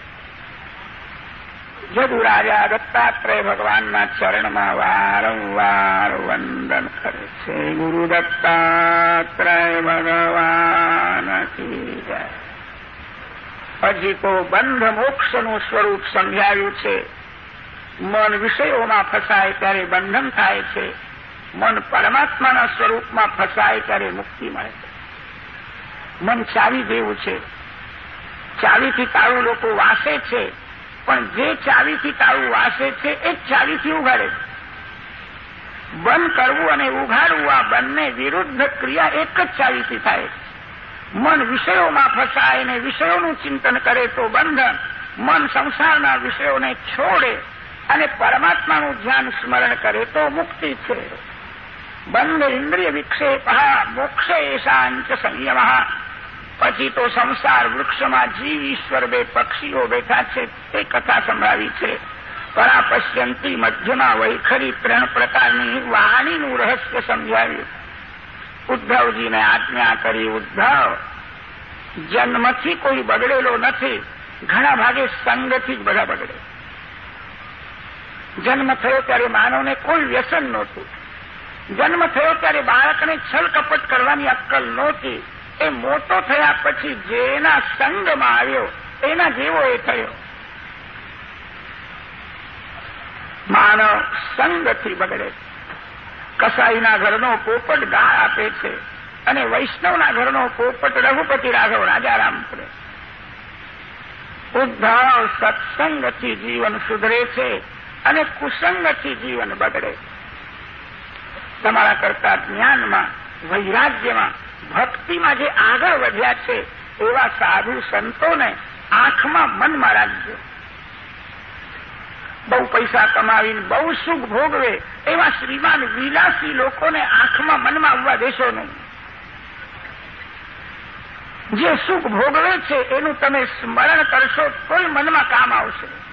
જદુ રાજા દત્તાત્રેય ભગવાનના ચરણમાં વારંવાર વંદન કરે છે. ગુરુ દત્તાત્રેય ભગવાન કી જય. હજી તો બંધ મોક્ષનું સ્વરૂપ સમજાવ્યું છે. મન વિષયોમાં ફસાય ત્યારે બંધન થાય છે. મન પરમાત્માના સ્વરૂપમાં ફસાય ત્યારે મુક્તિ મળે છે. મન ચાવી જેવું છે. ચાવીથી તાળું લોકો વાસે છે. પણ જે ચાવીથી તાળું વાસે છે, એ ચાવીથી ઉઘાડે છે. બંધ કરવું અને ઉઘાડવું આ બંને વિરુદ્ધ ક્રિયા એક જ ચાવીથી થાય મન વિષયોમાં ફસાય અને વિષયોનું ચિંતન કરે તો બંધન, મન સંસારના વિષયોને છોડે. અને પરમાત્માનું ધ્યાન સ્મરણ કરે તો મુક્તિ છે. બંધ ઇન્દ્રિય વિક્ષેપ મોક્ષ એશાંચ સંયમ પછી તો સંસાર વૃક્ષમાં જીવ, ઈશ્વર બે પક્ષીઓ બેઠા છે. તે કથા સંભળાવી છે. પરા પશ્યંતી મધ્યમાં વૈખરી ત્રણ પ્રકારની વાણીનું રહસ્ય સમજાવ્યું. ઉદ્ધવજીને આજ્ઞા કરી, ઉદ્ધવ, જન્મથી કોઈ બગડેલો નથી. ઘણા ભાગે સંગથી જ બધા બગડે. જન્મ થયો ત્યારે માનવને કોઈ વ્યસન નહોતું. જન્મ થયો ત્યારે બાળકને છલ કપટ કરવાની અક્કલ નહોતી. એ મોટો થયા પછી જેના સંગમાં આવ્યો, એના જેવો એ થયો. માનવ સંગથી બગડે કસાઈના ઘરનો પોપટ ગા આપે છે અને વૈષ્ણવના ઘરનો પોપટ રઘુપતિ રાઘવ રાજારામ કરે. ઉદ્ધવ સત્સંગથી જીવન સુધરે છે. અને કુસંગથી જીવન બગડે. તમારા કરતા જ્ઞાનમાં, વૈરાગ્યમાં, ભક્તિમાં જે આગળ વધ્યા છે, એવા સાધુ સંતોને આંખમાં મનમાં રાખજો. બહુ પૈસા કમાવીને બહુ સુખ ભોગવે એવા શ્રીમાન વિલાસી લોકોને આંખમાં મનમાં આવવા દેશો નહીં. જે સુખ ભોગવે છે, એનું તમે સ્મરણ કરશો કોઈ મનમાં કામ આવશે.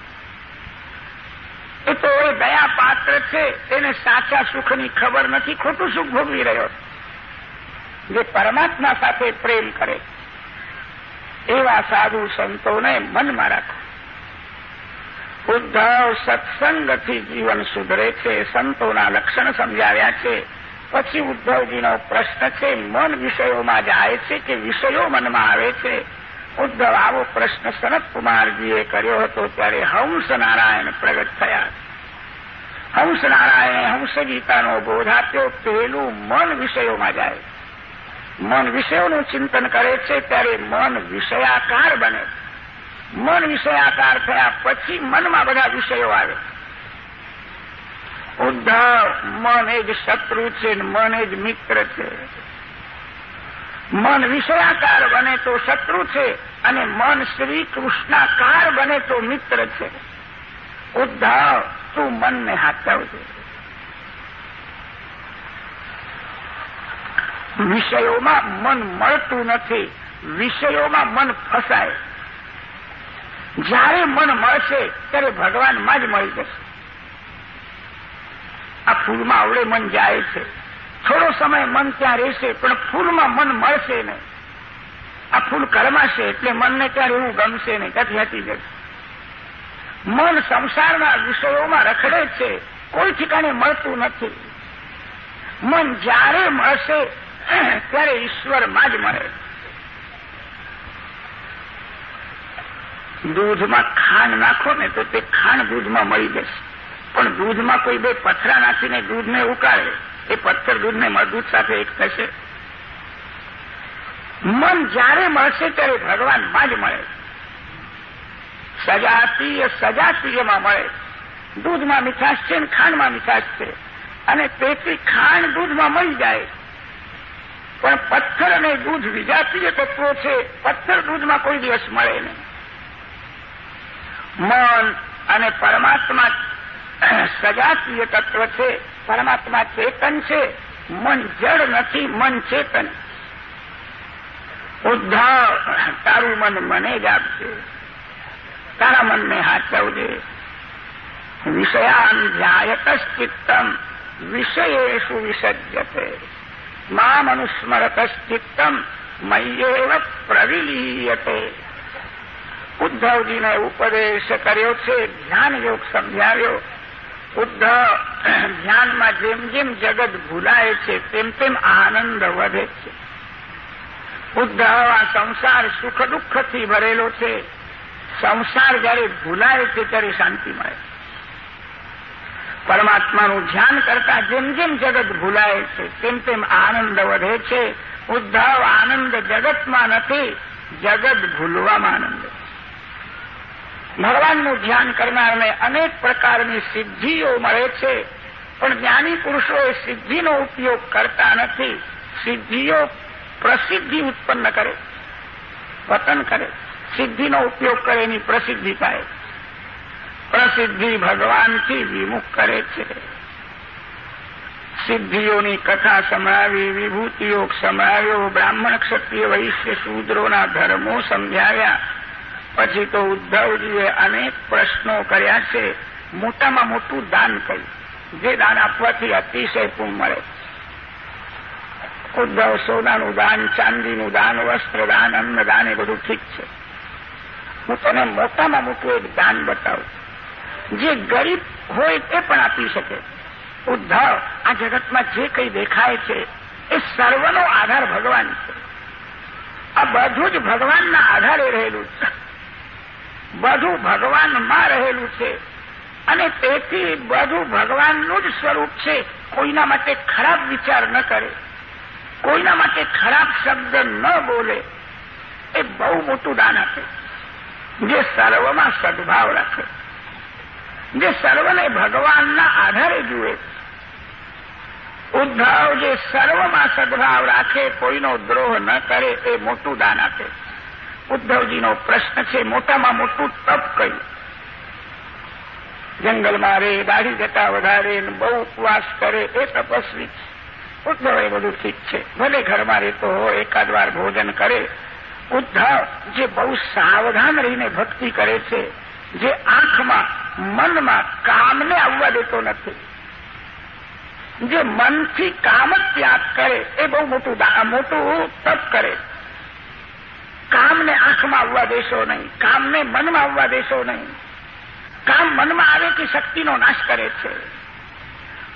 એ તો એ દયા પાત્ર છે એને સાચા સુખની ખબર નથી, ખોટું સુખ ભોગવી રહ્યો જે પરમાત્મા સાથે પ્રેમ કરે, એવા સાધુ સંતોને મનમાં રાખો. ઉદ્ધવ સત્સંગથી જીવન સુધરે છે, સંતોના લક્ષણ સમજાવ્યા છે. પછી ઉદ્ધવજીનો પ્રશ્ન છે, મન વિષયોમાં જાય છે કે વિષયો મનમાં આવે છે? ઉદ્ધવ આવો પ્રશ્ન સનત કુમારજીએ કર્યો હતો ત્યારે હંસ નારાયણ પ્રગટ થયા. હંસ નારાયણે હંસ ગીતાનો બોધ આપ્યો. પહેલું મન વિષયોમાં જાય. મન વિષયોનું ચિંતન કરે છે ત્યારે મન વિષયાકાર બને. મન વિષયાકાર થયા પછી મનમાં બધા વિષયો આવે. ઉદ્ધવ, મન એ જ શત્રુ છે મન એ જ મિત્ર છે. મન વિષયાકાર બને તો શત્રુ છે અને મન શ્રી કૃષ્ણાકાર બને તો મિત્ર છે. ઉદ્ધવ તું મનને હાચવજે વિષયોમાં મન મળતું નથી, વિષયોમાં મન ફસાય. જ્યારે મન મળશે, ત્યારે ભગવાનમાં જ મળી જશે. આ ફૂલમાં આવડે મન જાય છે. થોડો સમય મન ત્યાં રહેશે, પણ ફૂલમાં મન મળશે નહીં. આ ફૂલ કરમાશે એટલે મનને ત્યારે એવું ગમશે નહીં. ત્યાંથી હટી જશે. મન સંસારના વિષયોમાં રખડે છે, કોઈ ઠીકાણે મળતું નથી. મન જ્યારે મળશે, ત્યારે ઈશ્વરમાં જ મળે. દૂધમાં ખાંડ નાખો ને તો તે ખાંડ દૂધમાં મળી જશે. પણ દૂધમાં કોઈ બે પથરા નાખીને દૂધને ઉકાળે. એ પથ્થર દૂધને દૂધ સાથે એક થશે. મન જ્યારે મળશે ત્યારે ભગવાનમાં જ મળે. સજાતીય સજાતીયમાં મળે. દૂધમાં મીઠાશ છે ને ખાંડમાં મીઠાશ છે. અને તેથી ખાંડ દૂધમાં મળી જાય. પણ પથ્થર અને દૂધ વિજાતીય તત્વો છે. પથ્થર દૂધમાં કોઈ દિવસ મળે નહીં. મન અને પરમાત્મા સજાતીય તત્વ છે. પરમાત્મા ચેતન છે, મન જડ નથી, મન ચેતન. ઉદ્ધવ તારું મન મને જ આપશે તારા મનને હાચવજે. વિષયાન ધ્યાયતશ્ચિત્તમ વિષયેશુ વિસર્જતે. મામ અનુસ્મરતશ્ચિત્તમ મય્યેવ પ્રવિલીયતે. ઉદ્ધવજીને ઉપદેશ કર્યો છે ધ્યાન યોગ સમજાવ્યો. ઉદ્ધવ ધ્યાનમાં જેમ જેમ જગત ભૂલાય છે, તેમ તેમ આનંદ વધે છે. ઉદ્ધવ આ સંસાર સુખ દુઃખથી ભરેલો છે. સંસાર જ્યારે ભૂલાય છે, ત્યારે શાંતિ મળે પરમાત્માનું ધ્યાન કરતા જેમ જેમ જગત ભૂલાય છે, તેમ તેમ આનંદ વધે છે. ઉદ્ધવ આનંદ જગતમાં નથી, જગત ભૂલવામાં આનંદ ભગવાનનું ધ્યાન કરનારને અનેક પ્રકારની સિદ્ધિઓ મળે છે, પણ જ્ઞાની પુરુષો એ સિદ્ધિનો ઉપયોગ કરતા નથી. સિદ્ધિઓ પ્રસિદ્ધિ ઉત્પન્ન કરે, પતન કરે. સિદ્ધિનો ઉપયોગ કરે એની પ્રસિદ્ધિ પાય. પ્રસિદ્ધિ ભગવાનથી વિમુખ કરે છે. સિદ્ધિઓની કથા સંભળાવી વિભૂતિઓ સંભળાવ્યો, બ્રાહ્મણ ક્ષત્રિય વૈશ્ય શૂદ્રોના ધર્મો સમજાવ્યા. પછી તો ઉદ્ધવજીએ અનેક પ્રશ્નો કર્યા છે. મોટામાં મોટું દાન કર્યું. જે દાન આપવાથી અતિશય પૂર્ણ મળે. ઉદ્ધવ સોનાનું દાન, ચાંદીનું દાન, વસ્ત્રદાન, અન્નદાન એ બધું ઠીક છે. હું તને મોટામાં મોટું એક દાન બતાવું. જે ગરીબ હોય તે પણ આપી શકે. ઉદ્ધવ આ જગતમાં જે કંઈ દેખાય છે એ સર્વનો આધાર ભગવાન છે. આ બધું જ ભગવાનના આધારે રહેલું છે. બધું ભગવાનમાં રહેલું છે. અને તેથી બધું ભગવાનનું જ સ્વરૂપ છે. કોઈના માટે ખરાબ વિચાર ન કરે. કોઈના માટે ખરાબ શબ્દ ન બોલે. એ બહુ મોટું દાન આપે. જે સર્વમાં સદભાવ રાખે. જે સર્વને ભગવાનના આધારે જુએ. ઉદ્ધવ જે સર્વમાં સદભાવ રાખે, કોઈનો દ્રોહ ન કરે, એ મોટું દાન આપે. ઉદ્ધવજીનો પ્રશ્ન છે, મોટામાં મોટું તપ કહ્યું જંગલમાં રે, દાઢી જતા વધારે બહુ ઉપવાસ કરે, એ તપસ્વી ઉદ્ધવ એ બધું ઠીક છે. ભલે ઘરમાં રહેતો હોય, એકાદ વાર ભોજન કરે, ઉદ્ધવ જે બહુ સાવધાન રહીને ભક્તિ કરે છે, જે આંખમાં, મનમાં કામને આવવા દેતો નથી. જે મનથી કામ જ ત્યાગ કરે, એ બહુ મોટું મોટું તપ કરે કામને આંખમાં આવવા દેશો નહીં, કામને મનમાં આવવા દેશો નહીં. કામ મનમાં આવે કે શક્તિનો નાશ કરે છે?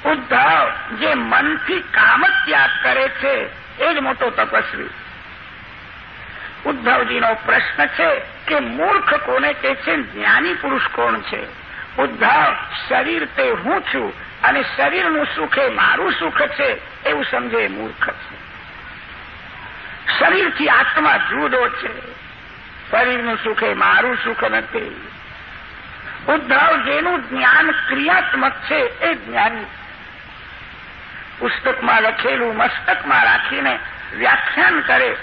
ઉદ્ધવ જે મનથી કામ ત્યાગ કરે છે, એ જ મોટો તપસ્વી. ઉદ્ધવજીનો પ્રશ્ન છે કે મૂર્ખ કોને કે છે, જ્ઞાની પુરુષ કોણ છે? ઉદ્ધવ, શરીર તે હું છું અને શરીરનું સુખ એ મારું સુખ છે, એવું સમજે મૂર્ખ છે. શરીરથી આત્મા જુદો છે. શરીરનું સુખ એ મારું સુખ નથી. ઉદ્ધવ જેનું જ્ઞાન ક્રિયાત્મક છે એ જ્ઞાની. પુસ્તકમાં લખેલું, મસ્તકમાં રાખીને વ્યાખ્યાન કરે,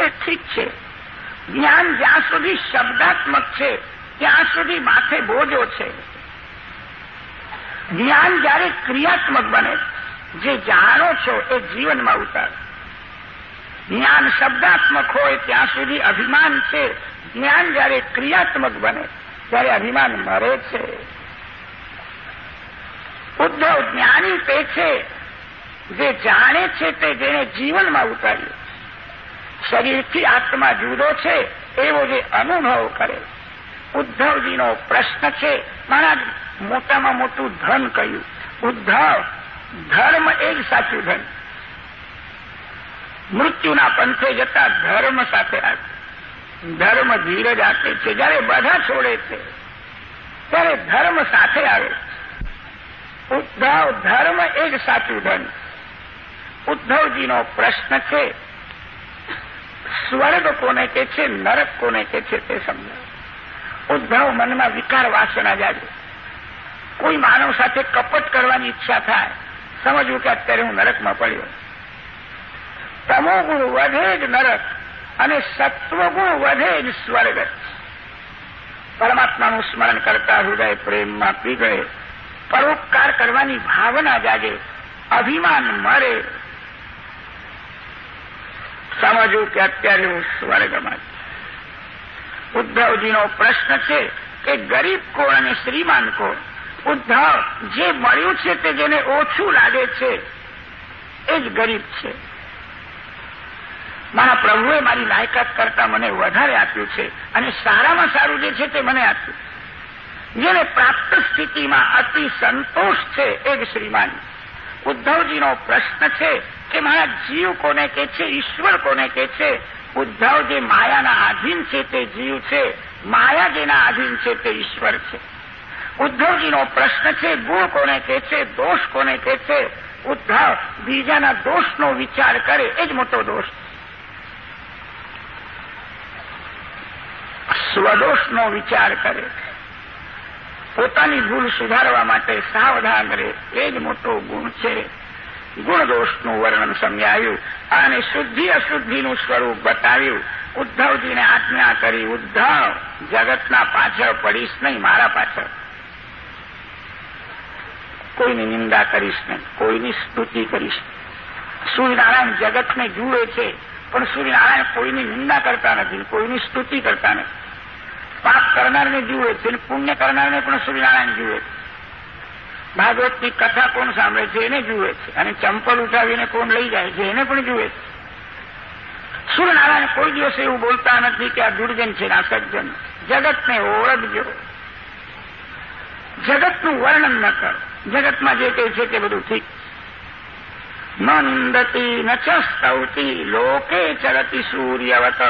એ ઠીક છે. જ્ઞાન જ્યાં સુધી શબ્દાત્મક છે, ત્યાં સુધી માથે બોજો છે. જ્ઞાન જ્યારે ક્રિયાત્મક બને, જે જાણો છો એ જીવનમાં ઉતાર. જ્ઞાન શબ્દાત્મક હોય ત્યાં સુધી અભિમાન છે. જ્ઞાન જ્યારે ક્રિયાત્મક બને, ત્યારે અભિમાન મરે છે. ઉદ્ધવ જ્ઞાની તે છે જે જાણે છે તે જેને જીવનમાં ઉતાર્યું શરીરથી આત્મા જુદો છે, એવો જે અનુભવ કરે. ઉદ્ધવજીનો પ્રશ્ન છે મારા મોટામાં મોટું ધન કહ્યું ઉદ્ધવ, ધર્મ એ જ સાચું ધન. મૃત્યુના પંથે જતા ધર્મ સાથે આવે. ધર્મ ધીરજ આપે છે. જયારે બધા છોડે છે, ત્યારે ધર્મ સાથે આવે ઉદ્ધવ ધર્મ એ જ સાચું ધન. ઉદ્ધવજીનો પ્રશ્ન છે, સ્વર્ગ કોને કે છે, નરક કોને કે છે તે સમજાવ ઉદ્ધવ મનમાં વિકાર વાસના જાગે. કોઈ માનવ સાથે કપટ કરવાની ઈચ્છા થાય. સમજવું કે અત્યારે હું નરકમાં પડ્યો. તમોગુણ વધે જ નરક અને સત્વગુણ વધે જ સ્વર્ગ. પરમાત્માનું સ્મરણ કરતા હૃદય પ્રેમમાં પીગળે પરોપકાર કરવાની ભાવના જાગે. અભિમાન મરે. સમજવું કે અત્યારે હું સ્વર્ગમાં ઉદ્ધવજીનો પ્રશ્ન છે કે ગરીબ કોણ અને શ્રીમાન કોણ? ઉદ્ધવ જે મળ્યું છે તે જેને ઓછું લાગે છે, એ જ ગરીબ છે. મારા પ્રભુએ મારી લાયકાત કરતા મને વધારે આપ્યું છે અને સારામાં સારું જે છે તે મને આપ્યું. જેને પ્રાપ્ત સ્થિતિમાં અતિ સંતોષ છે એ જ શ્રીમાન. ઉદ્ધવજીનો પ્રશ્ન છે કે મારા જીવ કોને કે છે, ઈશ્વર કોને કે છે? ઉદ્ધવ જે માયાના આધીન છે તે જીવ છે, માયા જેના આધીન છે તે ઈશ્વર છે. ઉદ્ધવજીનો પ્રશ્ન છે, ગુણ કોને કે છે, દોષ કોને કે છે? ઉદ્ધવ બીજાના દોષનો વિચાર કરે, એ જ મોટો દોષ સ્વદોષનો વિચાર કરે. પોતાની ભૂલ સુધારવા માટે સાવધાન રહે. એ જ મોટો ગુણ છે. ગુણદોષનું વર્ણન સમજાયું અને શુદ્ધિ અશુદ્ધિનું સ્વરૂપ બતાવ્યું. ઉદ્ધવજીને આજ્ઞા કરી, ઉદ્ધવ, જગતના પાછળ પડીશ નહીં, મારા પાછળ. કોઈની નિંદા કરીશ નહીં, કોઈની સ્તુતિ કરીશ સૂર્યનારાયણ જગતને જુએ છે, પણ સૂર્યનારાયણ કોઈની નિંદા કરતા નથી, કોઈની સ્તુતિ કરતા નથી. પાપ કરનારને જુએ છે પુણ્ય કરનારને પણ સૂર્યનારાયણ જુએ. છે ભાગવતની કથા કોણ સાંભળે છે એને જુએ છે. અને ચંપલ ઉઠાવીને કોણ લઈ જાય છે એને પણ જુએ છે. સૂર્યનારાયણ કોઈ દિવસ એવું બોલતા નથી કે આ દુર્જન છે આ જગતને ઓળખજો. જગતનું વર્ણન ન કર. જગતમાં જે કહે છે તે બધું ઠીક. મંદતી ન સ્તવતી લોકે ચરતી સૂર્યવત.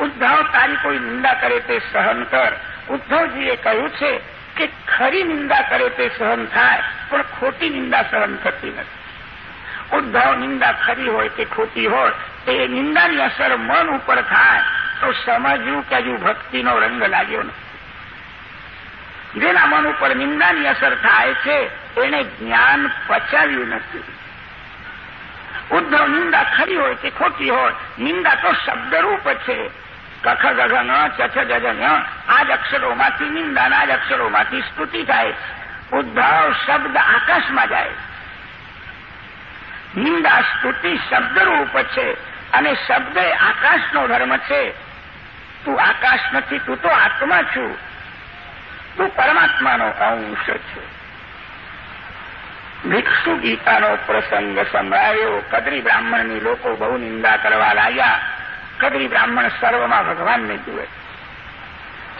ઉદ્ધવ તારી કોઈ નિંદા કરે તે સહન કર. ઉદ્ધવજીએ કહ્યું છે કે ખરી નિંદા કરે તે સહન થાય, પણ ખોટી નિંદા સહન થતી નથી. ઉદ્ધવ નિંદા ખરી હોય કે ખોટી હોય, તે નિંદાની અસર મન ઉપર થાય, તો સમજવું કે હજુ ભક્તિનો રંગ લાગ્યો નથી. જેના મન ઉપર નિંદાની અસર થાય છે એને જ્ઞાન પચાવ્યું નથી. ઉદ્ધવ નિંદા ખરી હોય કે ખોટી હોય, નિંદા તો શબ્દરૂપ છે. કખ ગઘ ન ચછ જજ આ જ અક્ષરોમાંથી નિંદાના જ અક્ષરોમાંથી સ્તુતિ થાય. ઉદ્ભવ શબ્દ આકાશમાં જાય. નિંદા સ્તુતિ શબ્દરૂપ છે અને શબ્દ આકાશનો ધર્મ છે. તું આકાશ નથી, તું તો આત્મા છું. તું પરમાત્માનો અંશ છે. ભિક્ષુ ગીતાનો પ્રસંગ સંભળાયો. કદરી બ્રાહ્મણની લોકો બહુ નિંદા કરવા લાગ્યા. કદરી બ્રાહ્મણ સર્વમાં ભગવાનને જુએ.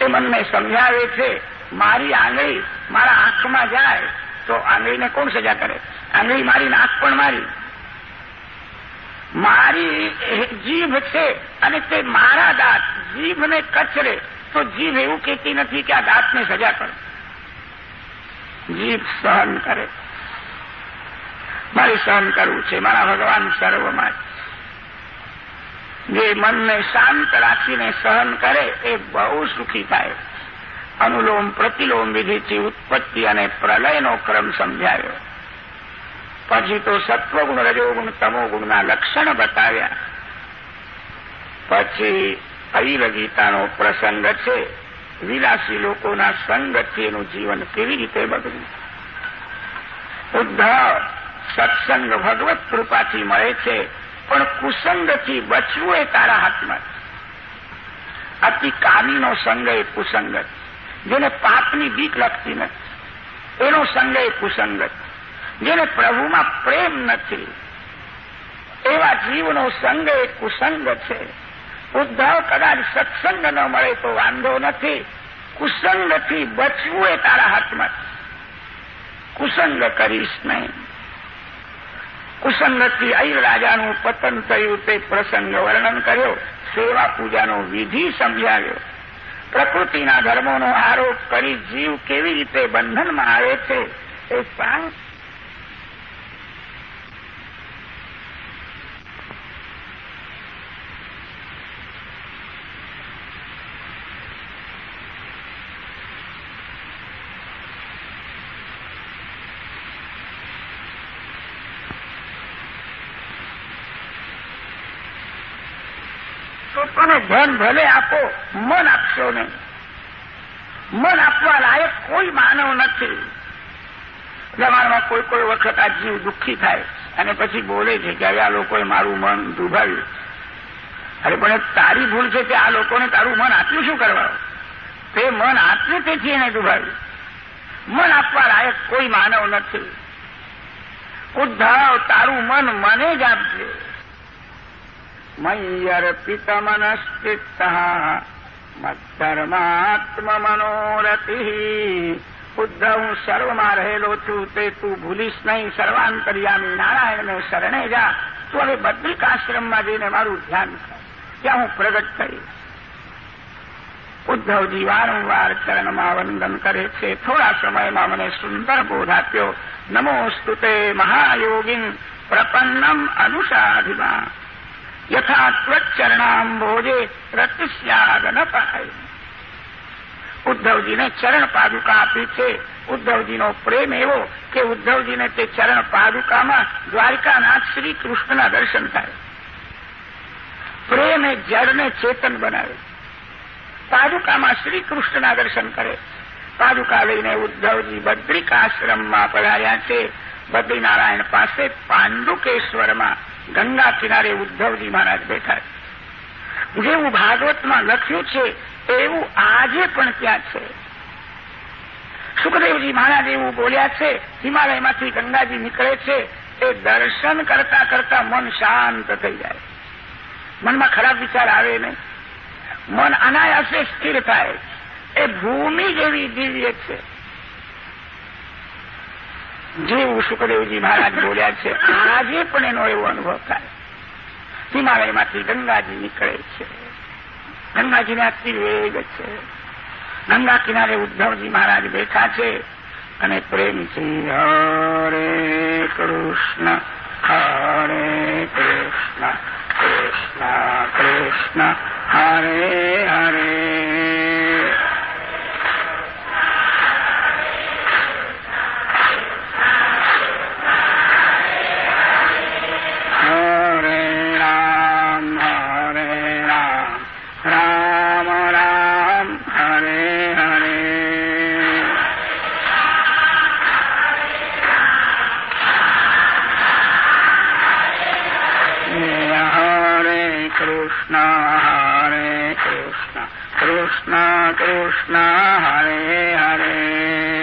એ મનને સમજાવે છે, મારી આંગળી મારા આંખમાં જાય તો આંગળીને કોણ સજા કરે? આંગળી મારી નાક પણ મારી. મારી જીભ છે અને તે મારા દાંત, જીભને કચરે, તો જીભ એવું કહેતી નથી કે આ દાંતને સજા કરો. જીભ સહન કરે. મારે સહન કરવું છે, મારા ભગવાન સર્વમાં જે મનને શાંત રાખીને સહન કરે એ બહુ સુખી થાય. અનુલોમ પ્રતિલોમ વિધિથી ઉત્પત્તિ અને પ્રલયનો ક્રમ સમજાવ્યો પછી તો સત્વગુણ રજોગુણ તમોગુણના લક્ષણ બતાવ્યા. પછી અવિરગીતાનો પ્રસંગ છે. વિલાસી લોકોના સંગથી એનું જીવન કેવી રીતે બગડ્યું? ઉદ્ધવ, સત્સંગ ભગવત કૃપાથી મળે છે. પણ કુસંગથી બચવું એ તારા હાથમાં અતિ કામીનો સંગ એ કુસંગત જેને પાપની બીક લાગતી નથી. એનો સંગ એ કુસંગત જેને પ્રભુમાં પ્રેમ નથી. એવા જીવનો સંગ એ કુસંગ છે. ઉદ્ધવ કદાચ સત્સંગ ન મળે તો વાંધો નથી. કુસંગથી બચવું એ તારા હાથમાં કુસંગ કરીશ નહીં. કુસંગથી અહીં રાજાનું પતન થયું તે પ્રસંગ વર્ણન કર્યો. સેવા પૂજાનો વિધિ સમજાવ્યો. પ્રકૃતિના ધર્મોનો આરોપ કરી જીવ કેવી રીતે બંધનમાં આવે છે એ સાંગ પોતાને ધન ભલે આપો, મન આપશો નહીં. મન આપવા લાયક કોઈ માનવ નથી. જમાનામાં કોઈ કોઈ વખત આ જીવ દુઃખી થાય અને પછી બોલે છે કે હવે આ લોકોએ મારું મન દુભાવ્યું. અરે પણ તારી ભૂલ છે કે આ લોકોને તારું મન આપ્યું શું કરવા? તે મન આપ્યું તેથી એને દુભાવ્યું. મન આપવા લાયક કોઈ માનવ નથી. ઉદ્ધવ, તારું મન મને જ આપજે. મય્યર્પિતમનશ્ચિત્ત મધર્માત્મમનોરતિ ઉદ્ધવ હું સર્વમાં રહેલો છું તે તું ભૂલીશ નહીં સર્વાંતર્યામી નારાયણને શરણે જા તું હવે બદ્રિકાશ્રમમાં જઈને મારું ધ્યાન કર ત્યાં હું પ્રગટ કરીશ ઉદ્ધવજી વારંવાર ચરણમાં વંદન કરે છે થોડા સમયમાં મને સુંદર બોધ આપ્યો નમોસ્તુ તે મહાયોગીન પ્રપન્નમ અનુસાધિમા યથા ત્વચરણાંભોજે રતિસ્યાદ ન પાય ઉદ્ધવજીને ચરણ પાદુકા આપી છે ઉદ્ધવજીનો પ્રેમ એવો કે ઉદ્ધવજીને તે ચરણ પાદુકામાં દ્વારિકાનાથ શ્રી કૃષ્ણના દર્શન થાય પ્રેમ એ જળને ચેતન બનાવે પાદુકામાં શ્રી કૃષ્ણના દર્શન કરે પાદુકા લઈને ઉદ્ધવજી બદ્રિકાશ્રમમાં પધાર્યા છે બદ્રીનારાયણ પાસે પાંડુકેશ્વરમાં ગંગા કિનારે ઉદ્ધવજી મહારાજ બેઠા છે. જેવું ભાગવતમાં લખ્યું છે, એવું આજે પણ ત્યાં છે. સુખદેવજી મહારાજ એવું બોલ્યા છે, હિમાલયમાંથી ગંગાજી નીકળે છે, એ દર્શન કરતા કરતા મન શાંત થઈ જાય. મનમાં ખરાબ વિચાર આવે નહીં. મન અનાયાસે સ્થિર થાય. એ ભૂમિ જેવી દિવ્ય છે. જેવું સુખદેવજી મહારાજ બોલ્યા છે, આજે પણ એનો એવો અનુભવ થાય. હિમાલયમાંથી ગંગાજી નીકળે છે. ગંગાજીને અતિ વેગ છે. ગંગા કિનારે ઉદ્ધવજી મહારાજ બેઠા છે અને પ્રેમથી હરે કૃષ્ણ હરે કૃષ્ણ કૃષ્ણ કૃષ્ણ, હરે હરે. કૃષ્ણ કૃષ્ણ હરે હરે.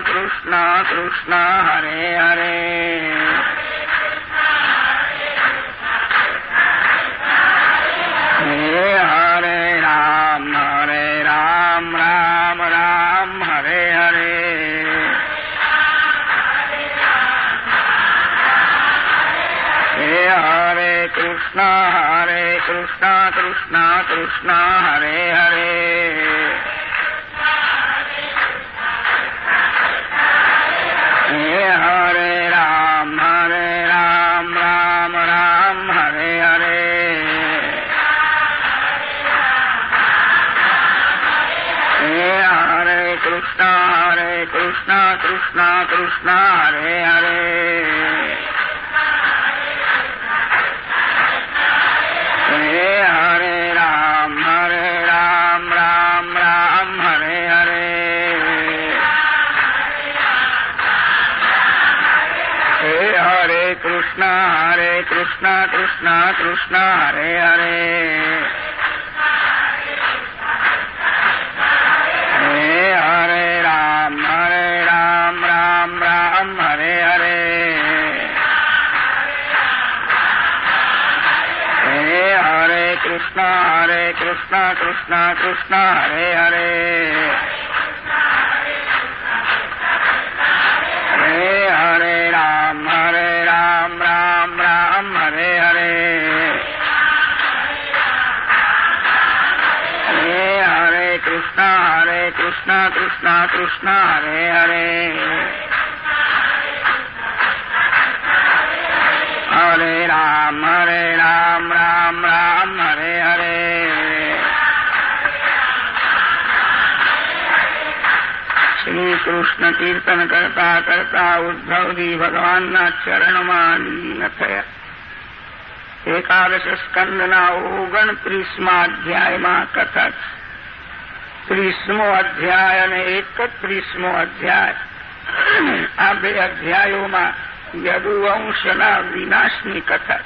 કૃષ્ણ કૃષ્ણ હરે હરે. కృష్ణ కృష్ణ కృష్ణ హరే హరే. హరే హరే రామ హరే రామ రామ రామ హరే హరే. హరే హరే కృష్ణ హరే కృష్ణ కృష్ణ కృష్ణ హరే హరే. హరే రామ హరే రామ రామ రామ કૃષ્ણ કીર્તન કરતા કરતા ઉદ્ધવજી ભગવાનના ચરણમાં લીન થયા એકાદશ સ્કંદના ઓગણત્રીસમા અધ્યાયમાં કથા ત્રીસમો અધ્યાય અને એકત્રીસમો અધ્યાય આ બે અધ્યાયોમાં યદુવંશના વિનાશની કથા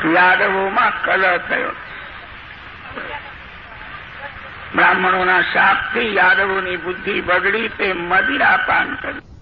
છે યાદવોમાં કલહ થયો બ્રાહ્મણોના શાપથી યાદવોની બુદ્ધિ બગડી તે મદિરાપાન કર્યું